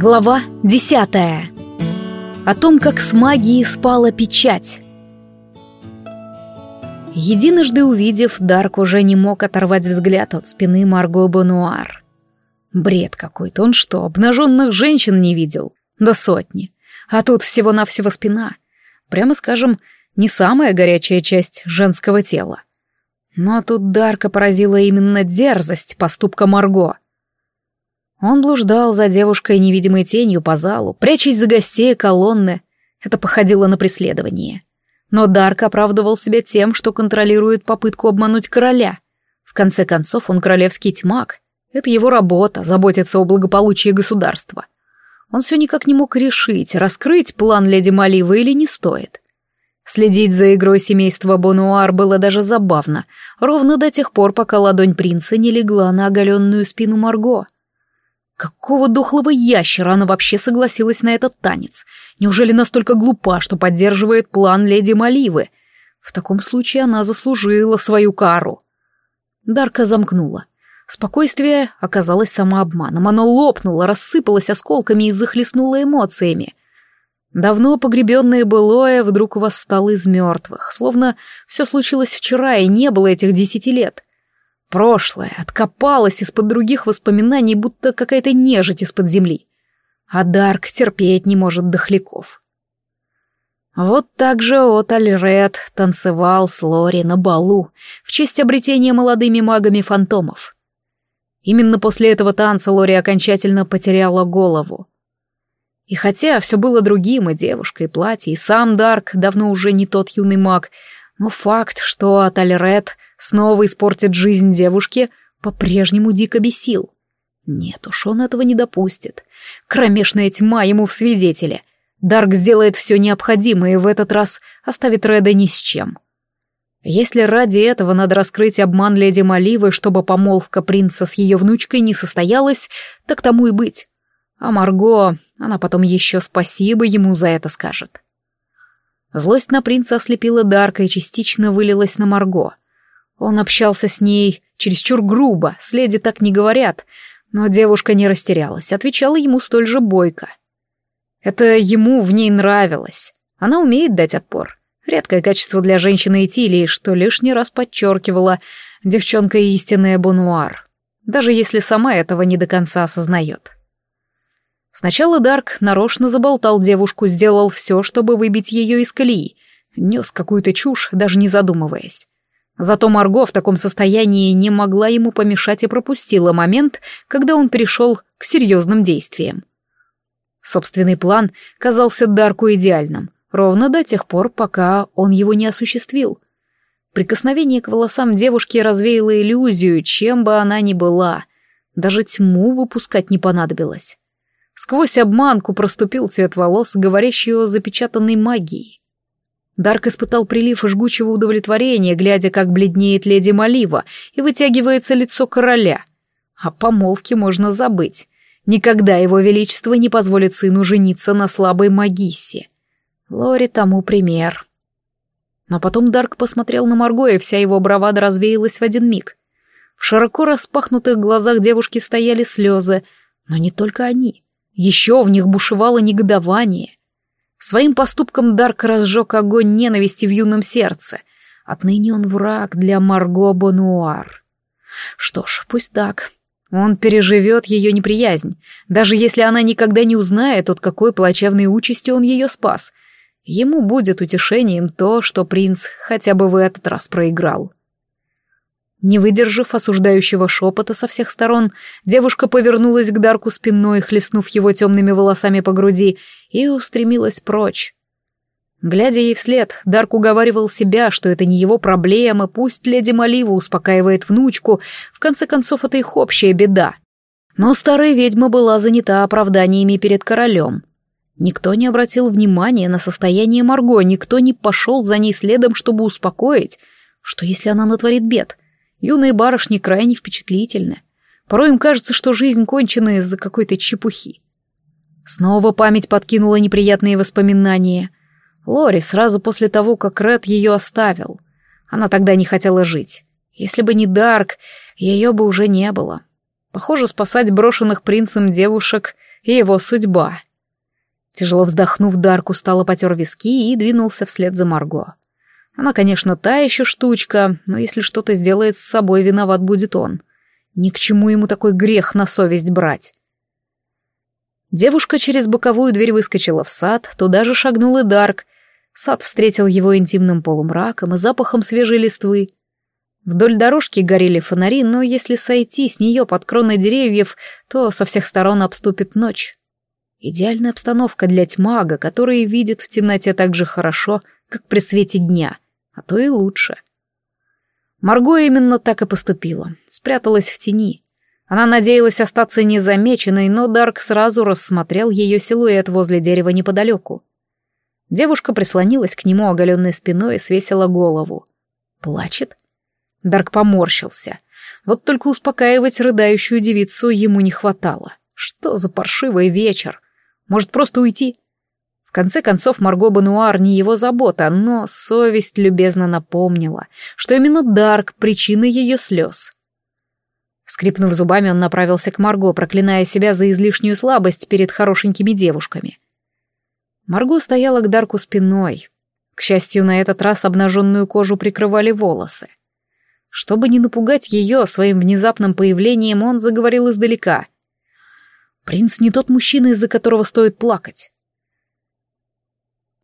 Глава десятая. О том, как с магией спала печать. Единожды увидев, Дарк уже не мог оторвать взгляд от спины Марго Бонуар. Бред какой-то, он что, обнаженных женщин не видел? До сотни. А тут всего-навсего спина. Прямо скажем, не самая горячая часть женского тела. Но тут Дарка поразила именно дерзость поступка Марго — он блуждал за девушкой невидимой тенью по залу, прячась за гостей колонны. Это походило на преследование. Но Дарк оправдывал себя тем, что контролирует попытку обмануть короля. В конце концов, он королевский тьмак. Это его работа — заботиться о благополучии государства. Он все никак не мог решить, раскрыть план леди Маливы или не стоит. Следить за игрой семейства Бонуар было даже забавно, ровно до тех пор, пока ладонь принца не легла на оголенную спину Марго — Какого дохлого ящера она вообще согласилась на этот танец? Неужели настолько глупа, что поддерживает план леди Маливы? В таком случае она заслужила свою кару. Дарка замкнула. Спокойствие оказалось самообманом. Оно лопнуло, рассыпалось осколками и захлестнуло эмоциями. Давно погребенное былое вдруг восстало из мертвых, словно все случилось вчера и не было этих десяти лет. Прошлое откопалось из-под других воспоминаний, будто какая-то нежить из-под земли. А Дарк терпеть не может дохляков. Вот так же Оталь Ред танцевал с Лори на балу в честь обретения молодыми магами фантомов. Именно после этого танца Лори окончательно потеряла голову. И хотя все было другим, и девушка, и платье, и сам Дарк давно уже не тот юный маг, но факт, что Аталь Ред снова испортит жизнь девушке, по-прежнему дико бесил. Нет уж, он этого не допустит. Кромешная тьма ему в свидетеле. Дарк сделает все необходимое и в этот раз оставит Реда ни с чем. Если ради этого надо раскрыть обман леди Маливы, чтобы помолвка принца с ее внучкой не состоялась, так тому и быть. А Марго, она потом еще спасибо ему за это скажет. Злость на принца ослепила Дарка и частично вылилась на Марго. Он общался с ней чересчур грубо, с леди так не говорят, но девушка не растерялась, отвечала ему столь же бойко. Это ему в ней нравилось. Она умеет дать отпор. Редкое качество для женщины Этилии, что лишний раз подчеркивала девчонка истинная Бонуар, даже если сама этого не до конца осознает. Сначала Дарк нарочно заболтал девушку, сделал все, чтобы выбить ее из колеи, нес какую-то чушь, даже не задумываясь. Зато Марго в таком состоянии не могла ему помешать и пропустила момент, когда он перешел к серьезным действиям. Собственный план казался Дарку идеальным, ровно до тех пор, пока он его не осуществил. Прикосновение к волосам девушки развеяло иллюзию, чем бы она ни была. Даже тьму выпускать не понадобилось. Сквозь обманку проступил цвет волос, говорящий о запечатанной магии. Дарк испытал прилив жгучего удовлетворения, глядя, как бледнеет леди Малива и вытягивается лицо короля. О помолвке можно забыть. Никогда его величество не позволит сыну жениться на слабой магиссе. Лори тому пример. Но потом Дарк посмотрел на Марго, и вся его бравада развеялась в один миг. В широко распахнутых глазах девушки стояли слезы, но не только они. Еще в них бушевало негодование. Своим поступком Дарк разжег огонь ненависти в юном сердце. Отныне он враг для Марго Бонуар. Что ж, пусть так. Он переживет ее неприязнь, даже если она никогда не узнает, от какой плачевной участи он ее спас. Ему будет утешением то, что принц хотя бы в этот раз проиграл. Не выдержав осуждающего шепота со всех сторон, девушка повернулась к Дарку спиной, хлестнув его темными волосами по груди, и устремилась прочь. Глядя ей вслед, Дарк уговаривал себя, что это не его проблема, пусть леди Малива успокаивает внучку, в конце концов это их общая беда. Но старая ведьма была занята оправданиями перед королем. Никто не обратил внимания на состояние Марго, никто не пошел за ней следом, чтобы успокоить, что если она натворит бед — Юные барышни крайне впечатлительны. Порой им кажется, что жизнь кончена из-за какой-то чепухи. Снова память подкинула неприятные воспоминания. Лори сразу после того, как Ред ее оставил. Она тогда не хотела жить. Если бы не Дарк, ее бы уже не было. Похоже, спасать брошенных принцем девушек и его судьба. Тяжело вздохнув, Дарк устало потер виски и двинулся вслед за Марго. Она, конечно, та еще штучка, но если что-то сделает с собой, виноват будет он. Ни к чему ему такой грех на совесть брать. Девушка через боковую дверь выскочила в сад, туда же шагнул и Дарк. Сад встретил его интимным полумраком и запахом свежей листвы. Вдоль дорожки горели фонари, но если сойти с нее под кроной деревьев, то со всех сторон обступит ночь. Идеальная обстановка для тьмага, который видит в темноте так же хорошо, как при свете дня, а то и лучше. Марго именно так и поступила, спряталась в тени. Она надеялась остаться незамеченной, но Дарк сразу рассмотрел ее силуэт возле дерева неподалеку. Девушка прислонилась к нему оголенной спиной и свесила голову. Плачет? Дарк поморщился. Вот только успокаивать рыдающую девицу ему не хватало. Что за паршивый вечер? Может, просто уйти? В конце концов, Марго Бануар не его забота, но совесть любезно напомнила, что именно Дарк — причина ее слез. Скрипнув зубами, он направился к Марго, проклиная себя за излишнюю слабость перед хорошенькими девушками. Марго стояла к Дарку спиной. К счастью, на этот раз обнаженную кожу прикрывали волосы. Чтобы не напугать ее своим внезапным появлением, он заговорил издалека. «Принц не тот мужчина, из-за которого стоит плакать.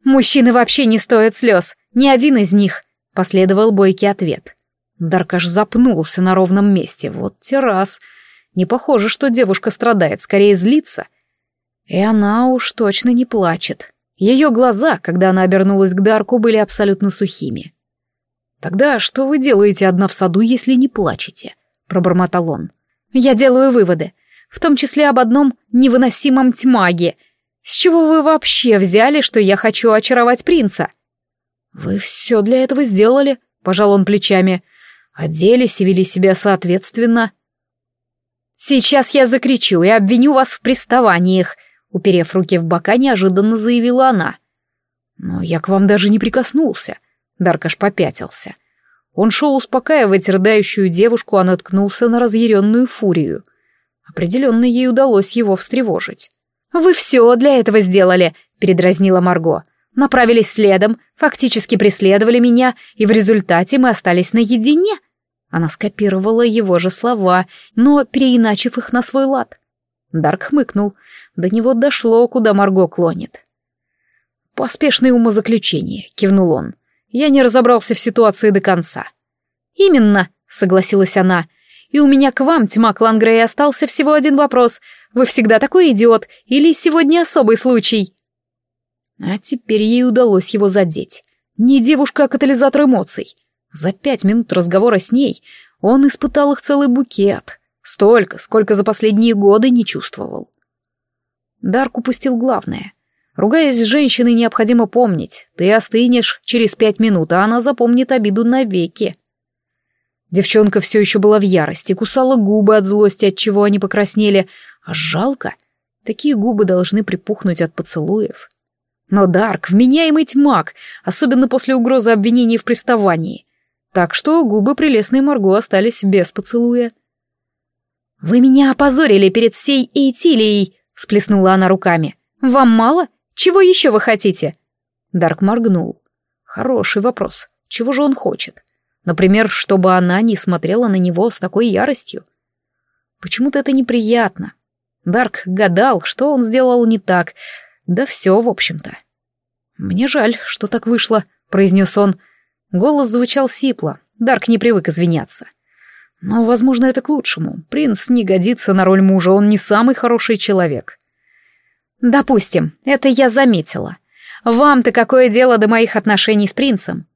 «Мужчины вообще не стоят слез, ни один из них», — последовал бойкий ответ. Даркаш запнулся на ровном месте. Вот террас. Не похоже, что девушка страдает, скорее злится. И она уж точно не плачет. Ее глаза, когда она обернулась к Дарку, были абсолютно сухими. «Тогда что вы делаете одна в саду, если не плачете?» — пробормотал он. «Я делаю выводы, в том числе об одном невыносимом тьмаге, с чего вы вообще взяли, что я хочу очаровать принца? Вы все для этого сделали, пожал он плечами. Оделись и вели себя соответственно. Сейчас я закричу и обвиню вас в приставаниях, уперев руки в бока, неожиданно заявила она. Но я к вам даже не прикоснулся. Даркаш попятился. Он шел успокаивать рыдающую девушку, а наткнулся на разъяренную фурию. Определенно ей удалось его встревожить. «Вы все для этого сделали», — передразнила Марго. «Направились следом, фактически преследовали меня, и в результате мы остались наедине». Она скопировала его же слова, но переиначив их на свой лад. Дарк хмыкнул. До него дошло, куда Марго клонит. «Поспешное умозаключение», — кивнул он. «Я не разобрался в ситуации до конца». «Именно», — согласилась она. «И у меня к вам, тьма Клангрей, остался всего один вопрос. Вы всегда такой идиот, или сегодня особый случай?» А теперь ей удалось его задеть. Не девушка, а катализатор эмоций. За пять минут разговора с ней он испытал их целый букет. Столько, сколько за последние годы не чувствовал. Дарк упустил главное. Ругаясь с женщиной, необходимо помнить. Ты остынешь через пять минут, а она запомнит обиду навеки. Девчонка все еще была в ярости, кусала губы от злости, от чего они покраснели, а жалко. Такие губы должны припухнуть от поцелуев. Но Дарк — вменяемый тьмак, особенно после угрозы обвинений в приставании. Так что губы прелестной Марго остались без поцелуя. «Вы меня опозорили перед всей Эйтилией!» — всплеснула она руками. «Вам мало? Чего еще вы хотите?» Дарк моргнул. Хороший вопрос. Чего же он хочет? Например, чтобы она не смотрела на него с такой яростью. Почему-то это неприятно. Дарк гадал, что он сделал не так. Да все, в общем-то. «Мне жаль, что так вышло», — произнес он. Голос звучал сипло. Дарк не привык извиняться. Но, возможно, это к лучшему. Принц не годится на роль мужа, он не самый хороший человек. «Допустим, это я заметила. Вам-то какое дело до моих отношений с принцем?»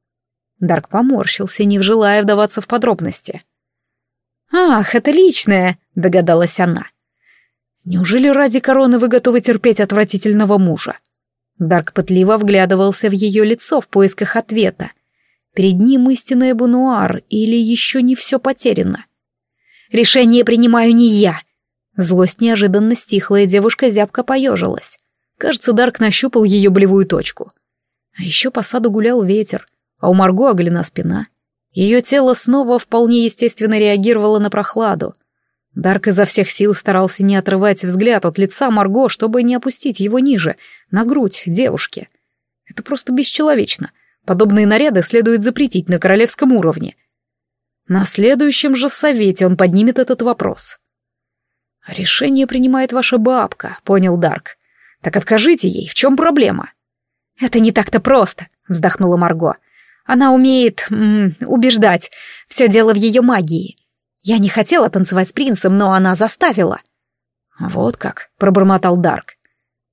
Дарк поморщился, не желая вдаваться в подробности. «Ах, это личное», — догадалась она. Неужели ради короны вы готовы терпеть отвратительного мужа? Дарк пытливо вглядывался в ее лицо в поисках ответа. Перед ним истинная Бунуар, или еще не все потеряно? «Решение принимаю не я!» Злость неожиданно стихла, и девушка зябко поежилась. Кажется, Дарк нащупал ее болевую точку. А еще по саду гулял ветер, а у Марго оголена спина. Ее тело снова вполне естественно реагировало на прохладу. Дарк изо всех сил старался не отрывать взгляд от лица Марго, чтобы не опустить его ниже, на грудь девушки. Это просто бесчеловечно. Подобные наряды следует запретить на королевском уровне. На следующем же совете он поднимет этот вопрос. «Решение принимает ваша бабка», — понял Дарк. «Так откажите ей, в чем проблема?» «Это не так-то просто», — вздохнула Марго. «Она умеет м -м, убеждать. Все дело в ее магии. Я не хотела танцевать с принцем, но она заставила». «Вот как», — пробормотал Дарк.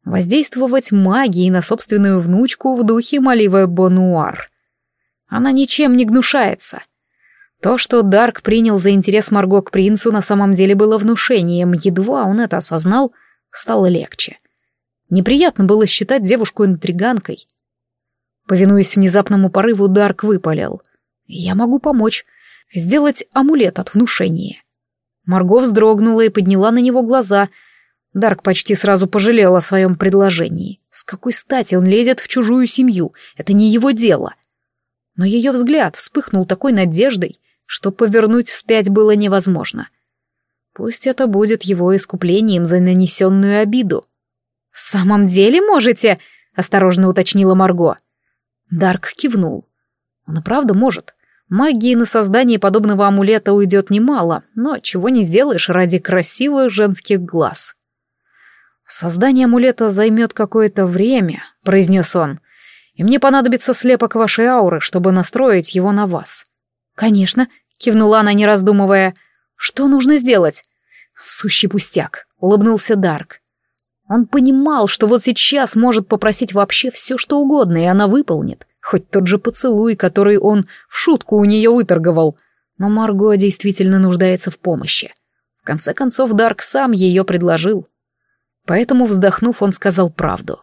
«Воздействовать магией на собственную внучку в духе Маливы Бонуар. Она ничем не гнушается». То, что Дарк принял за интерес Марго к принцу, на самом деле было внушением, едва он это осознал, стало легче. Неприятно было считать девушку интриганкой. Повинуясь внезапному порыву, Дарк выпалил. «Я могу помочь. Сделать амулет от внушения». Марго вздрогнула и подняла на него глаза. Дарк почти сразу пожалел о своем предложении. С какой стати он лезет в чужую семью? Это не его дело. Но ее взгляд вспыхнул такой надеждой, что повернуть вспять было невозможно. Пусть это будет его искуплением за нанесенную обиду. «В самом деле можете?» — осторожно уточнила Марго. Дарк кивнул. Он и правда может. Магии на создание подобного амулета уйдет немало, но чего не сделаешь ради красивых женских глаз. «Создание амулета займет какое-то время», — произнес он, «и мне понадобится слепок вашей ауры, чтобы настроить его на вас». «Конечно», — кивнула она, не раздумывая. «Что нужно сделать?» «Сущий пустяк», — улыбнулся Дарк. Он понимал, что вот сейчас может попросить вообще все, что угодно, и она выполнит. Хоть тот же поцелуй, который он в шутку у нее выторговал. Но Марго действительно нуждается в помощи. В конце концов, Дарк сам ее предложил. Поэтому, вздохнув, он сказал правду.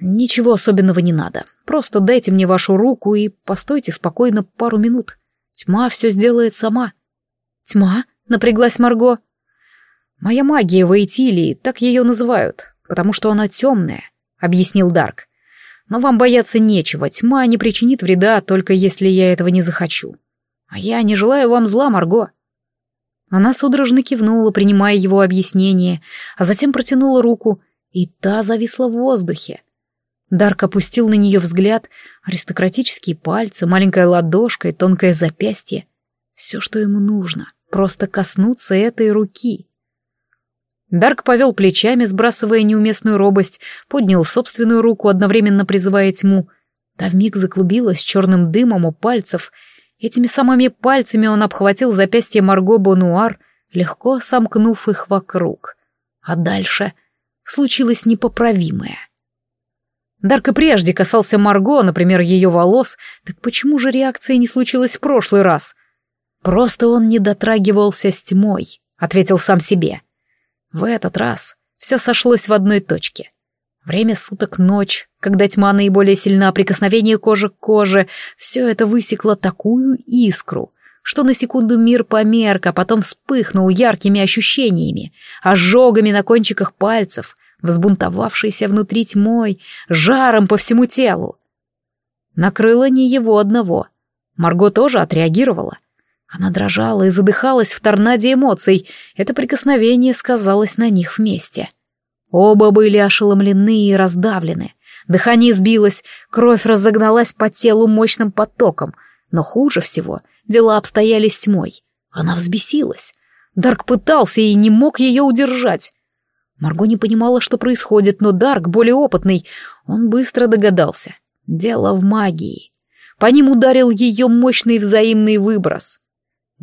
«Ничего особенного не надо. Просто дайте мне вашу руку и постойте спокойно пару минут. Тьма все сделает сама». «Тьма?» — напряглась Марго. «Моя магия в Эйтилии, так ее называют, потому что она темная», — объяснил Дарк. «Но вам бояться нечего, тьма не причинит вреда, только если я этого не захочу. А я не желаю вам зла, Марго». Она судорожно кивнула, принимая его объяснение, а затем протянула руку, и та зависла в воздухе. Дарк опустил на нее взгляд, аристократические пальцы, маленькая ладошка и тонкое запястье. Все, что ему нужно, просто коснуться этой руки. Дарк повел плечами, сбрасывая неуместную робость, поднял собственную руку, одновременно призывая тьму. Та вмиг заклубилась черным дымом у пальцев. Этими самыми пальцами он обхватил запястье Марго Бонуар, легко сомкнув их вокруг. А дальше случилось непоправимое. Дарк и прежде касался Марго, например, ее волос, так почему же реакции не случилось в прошлый раз? Просто он не дотрагивался с тьмой, ответил сам себе. — в этот раз все сошлось в одной точке. Время суток ночь, когда тьма наиболее сильна, прикосновение кожи к коже, все это высекло такую искру, что на секунду мир померк, а потом вспыхнул яркими ощущениями, ожогами на кончиках пальцев, взбунтовавшейся внутри тьмой, жаром по всему телу. Накрыло не его одного. Марго тоже отреагировала. Она дрожала и задыхалась в торнаде эмоций. Это прикосновение сказалось на них вместе. Оба были ошеломлены и раздавлены. Дыхание сбилось, кровь разогналась по телу мощным потоком. Но хуже всего дела обстояли с тьмой. Она взбесилась. Дарк пытался и не мог ее удержать. Марго не понимала, что происходит, но Дарк, более опытный, он быстро догадался. Дело в магии. По ним ударил ее мощный взаимный выброс.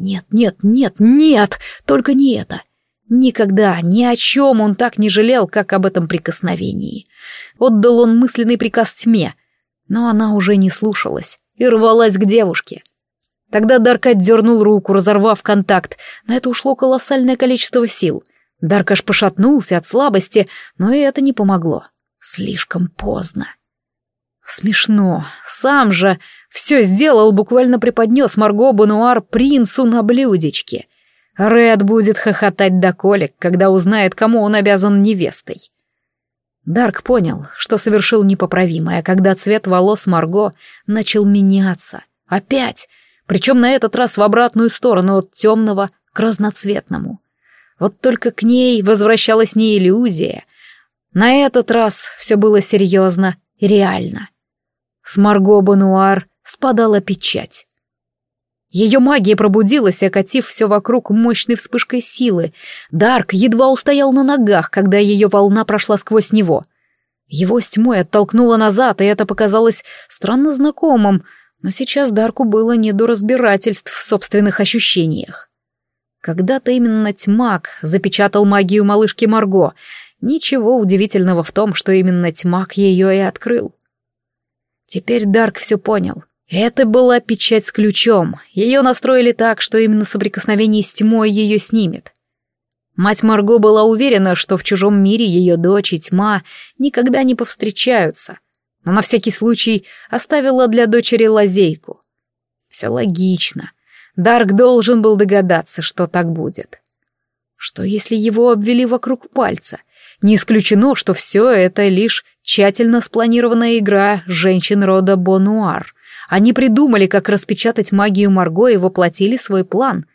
Нет, нет, нет, нет, только не это. Никогда, ни о чем он так не жалел, как об этом прикосновении. Отдал он мысленный приказ тьме, но она уже не слушалась и рвалась к девушке. Тогда Дарк отдернул руку, разорвав контакт. На это ушло колоссальное количество сил. Дарк аж пошатнулся от слабости, но и это не помогло. Слишком поздно. Смешно. Сам же все сделал, буквально преподнес Марго Бануар принцу на блюдечке. Ред будет хохотать до колик, когда узнает, кому он обязан невестой. Дарк понял, что совершил непоправимое, когда цвет волос Марго начал меняться. Опять. Причем на этот раз в обратную сторону, от темного к разноцветному. Вот только к ней возвращалась не иллюзия. На этот раз все было серьезно реально. С Марго Бануар спадала печать. Ее магия пробудилась, окатив все вокруг мощной вспышкой силы. Дарк едва устоял на ногах, когда ее волна прошла сквозь него. Его с тьмой оттолкнуло назад, и это показалось странно знакомым, но сейчас Дарку было не до разбирательств в собственных ощущениях. Когда-то именно тьмак запечатал магию малышки Марго. Ничего удивительного в том, что именно тьмак ее и открыл. Теперь Дарк все понял. Это была печать с ключом. Ее настроили так, что именно соприкосновение с тьмой ее снимет. Мать Марго была уверена, что в чужом мире ее дочь и тьма никогда не повстречаются, но на всякий случай оставила для дочери лазейку. Все логично. Дарк должен был догадаться, что так будет. Что если его обвели вокруг пальца? Не исключено, что все это лишь тщательно спланированная игра женщин рода Бонуар — они придумали, как распечатать магию Марго и воплотили свой план.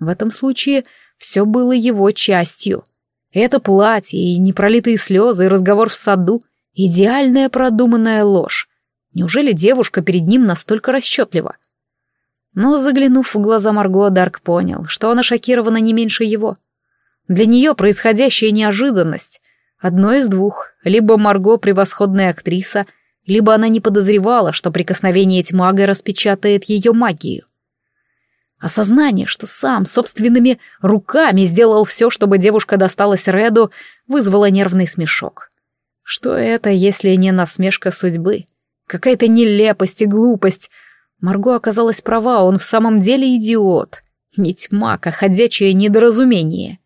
В этом случае все было его частью. Это платье и непролитые слезы, и разговор в саду — идеальная продуманная ложь. Неужели девушка перед ним настолько расчетлива? Но, заглянув в глаза Марго, Дарк понял, что она шокирована не меньше его. Для нее происходящая неожиданность. Одно из двух. Либо Марго превосходная актриса — либо она не подозревала, что прикосновение тьмага распечатает ее магию. Осознание, что сам собственными руками сделал все, чтобы девушка досталась Реду, вызвало нервный смешок. Что это, если не насмешка судьбы? Какая-то нелепость и глупость. Марго оказалась права, он в самом деле идиот. Не тьмак, а ходячее недоразумение.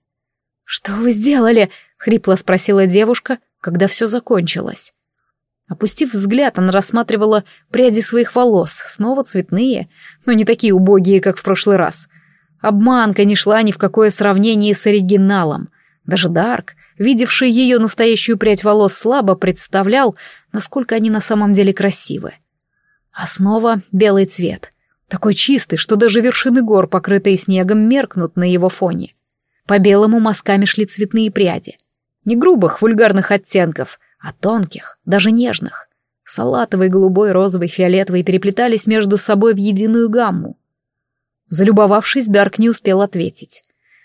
«Что вы сделали?» — хрипло спросила девушка, когда все закончилось. Опустив взгляд, она рассматривала пряди своих волос, снова цветные, но не такие убогие, как в прошлый раз. Обманка не шла ни в какое сравнение с оригиналом. Даже Дарк, видевший ее настоящую прядь волос слабо, представлял, насколько они на самом деле красивы. А снова белый цвет. Такой чистый, что даже вершины гор, покрытые снегом, меркнут на его фоне. По белому мазками шли цветные пряди. Не грубых, вульгарных оттенков, а тонких, даже нежных. Салатовый, голубой, розовый, фиолетовый переплетались между собой в единую гамму. Залюбовавшись, Дарк не успел ответить.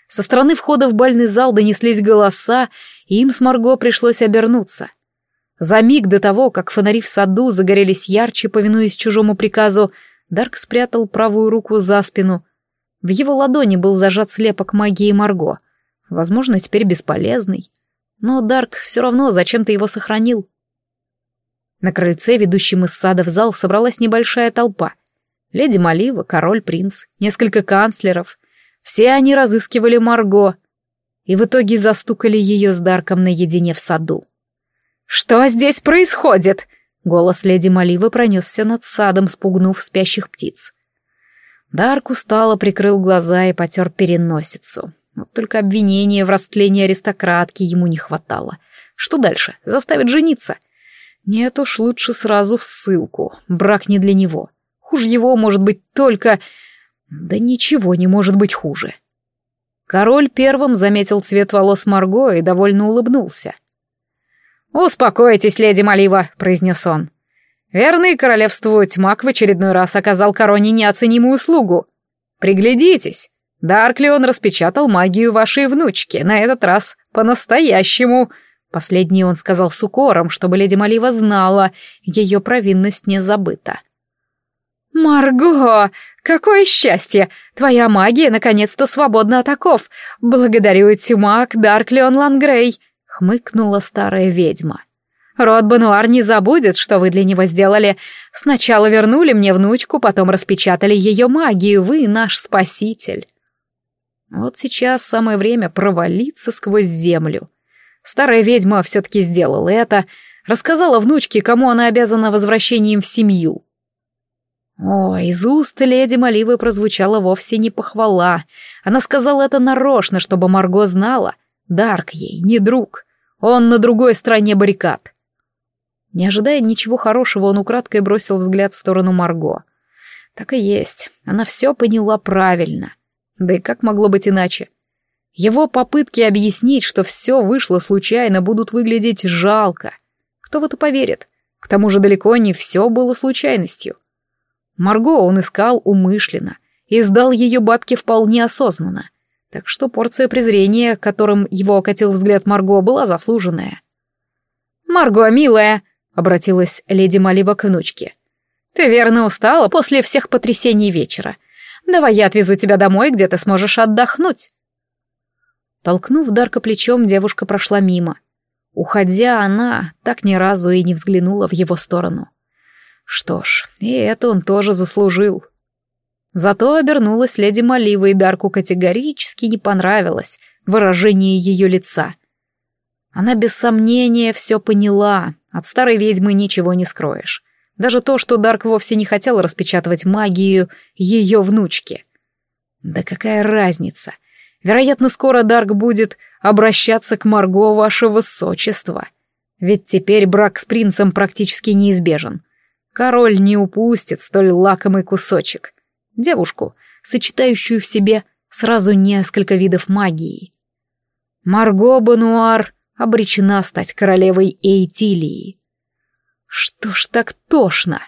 Со стороны входа в бальный зал донеслись голоса, и им с Марго пришлось обернуться. За миг до того, как фонари в саду загорелись ярче, повинуясь чужому приказу, Дарк спрятал правую руку за спину. В его ладони был зажат слепок магии Марго. Возможно, теперь бесполезный. Но Дарк все равно зачем-то его сохранил. На крыльце, ведущем из сада в зал, собралась небольшая толпа. Леди Малива, король, принц, несколько канцлеров. Все они разыскивали Марго. И в итоге застукали ее с Дарком наедине в саду. «Что здесь происходит?» Голос леди Маливы пронесся над садом, спугнув спящих птиц. Дарк устало прикрыл глаза и потер переносицу. Вот только обвинения в растлении аристократки ему не хватало. Что дальше? Заставит жениться? Нет уж, лучше сразу в ссылку. Брак не для него. Хуже его может быть только... Да ничего не может быть хуже. Король первым заметил цвет волос Марго и довольно улыбнулся. «Успокойтесь, леди Малива», — произнес он. «Верный королевству тьмак в очередной раз оказал короне неоценимую услугу. Приглядитесь, Дарклион распечатал магию вашей внучки, на этот раз по-настоящему. Последний он сказал с укором, чтобы леди Малива знала, ее провинность не забыта. «Марго, какое счастье! Твоя магия наконец-то свободна от оков! Благодарю Тимак Дарклион Лангрей!» — хмыкнула старая ведьма. «Род Бануар не забудет, что вы для него сделали. Сначала вернули мне внучку, потом распечатали ее магию, вы наш спаситель». Вот сейчас самое время провалиться сквозь землю. Старая ведьма все-таки сделала это, рассказала внучке, кому она обязана возвращением в семью. О, из уст леди Маливы прозвучала вовсе не похвала. Она сказала это нарочно, чтобы Марго знала. Дарк ей не друг. Он на другой стороне баррикад. Не ожидая ничего хорошего, он украдкой бросил взгляд в сторону Марго. Так и есть, она все поняла правильно. Да и как могло быть иначе? Его попытки объяснить, что все вышло случайно, будут выглядеть жалко. Кто в это поверит? К тому же далеко не все было случайностью. Марго он искал умышленно и сдал ее бабке вполне осознанно. Так что порция презрения, которым его окатил взгляд Марго, была заслуженная. «Марго, милая!» — обратилась леди Малива к внучке. «Ты верно устала после всех потрясений вечера. Давай я отвезу тебя домой, где ты сможешь отдохнуть». Толкнув Дарка плечом, девушка прошла мимо. Уходя, она так ни разу и не взглянула в его сторону. Что ж, и это он тоже заслужил. Зато обернулась леди Малива, и Дарку категорически не понравилось выражение ее лица. Она без сомнения все поняла, от старой ведьмы ничего не скроешь. Даже то, что Дарк вовсе не хотел распечатывать магию ее внучки. Да какая разница? Вероятно, скоро Дарк будет обращаться к Марго, ваше высочество. Ведь теперь брак с принцем практически неизбежен. Король не упустит столь лакомый кусочек. Девушку, сочетающую в себе сразу несколько видов магии. Марго Бануар обречена стать королевой Эйтилии. Что ж так тошно?